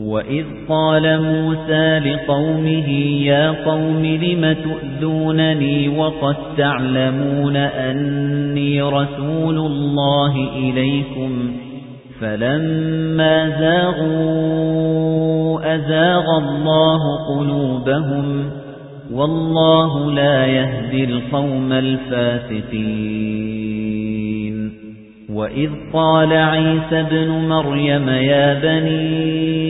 وَإِذْ قَالَ مُوسَى لِقَوْمِهِ يَا قَوْمِ لِمَ تُؤْذُونَنِي وَقَدْ تَعْلَمُونَ أَنِّي رَسُولُ اللَّهِ إِلَيْكُمْ فَلَمَّا زَاغُوا أَزَاغَ اللَّهُ قُلُوبَهُمْ وَاللَّهُ لَا يَهْدِي الْقَوْمَ الْفَاسِقِينَ وَإِذْ قَالَ عِيسَى ابْنُ مَرْيَمَ يَا بَنِي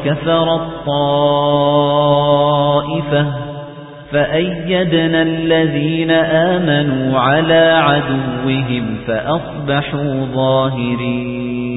وَكَفَرَت طَّائِفَةٌ فَأَيَّدْنَا الَّذِينَ آمَنُوا عَلَى عَدُوِّهِمْ فَأَصْبَحُوا ظَاهِرِينَ